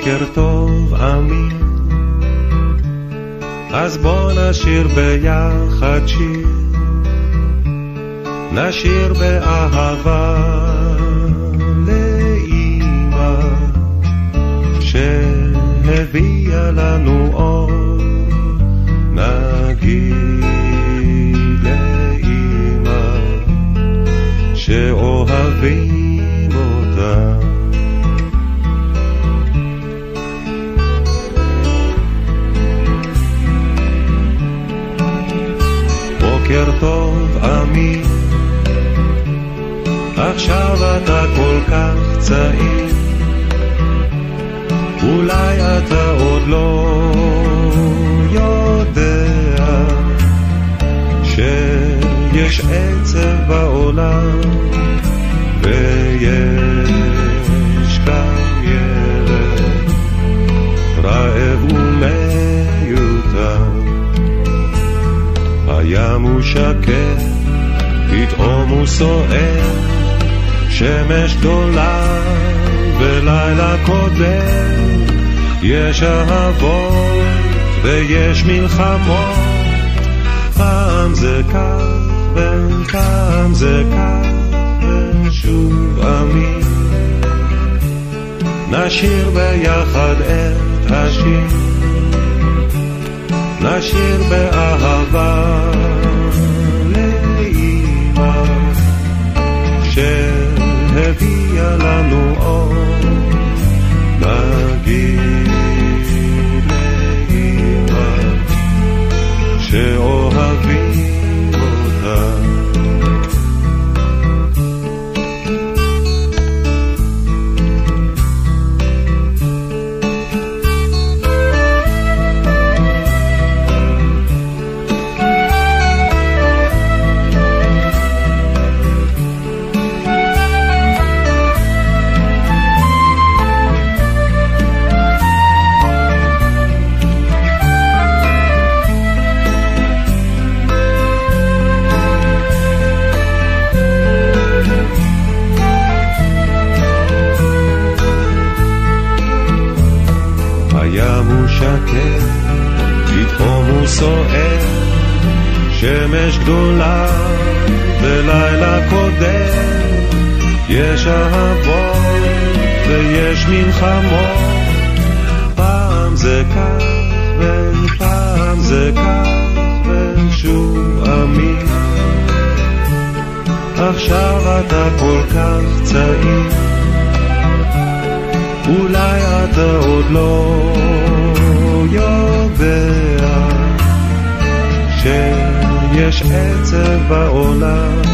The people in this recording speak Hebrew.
בוקר טוב, אמיר. אז בוא נשיר ביחד שיר, נשיר באהבה לאימא, שהביאה לנו אור, נגיד לאימא, שאוהבים בוקר טוב, אמיר. עכשיו אתה כל כך צעיר, אולי אתה עוד לא יודע שיש עצב בעולם פתאום הוא סוער, שמש גדולה ולילה קודם, יש אהבות ויש מלחמות, פעם זה כך ופעם זה כך, ושוב אמין. נשיר ביחד את השיר. נשיר באהבה שאוהבים סוער, שמש גדולה ולילה קודם, יש אהבות ויש מלחמות, פעם זה כך ופעם זה כך, ושוב אמין. עכשיו אתה כל כך צעיר. אולי אתה עוד לא שיש עצב בעולם.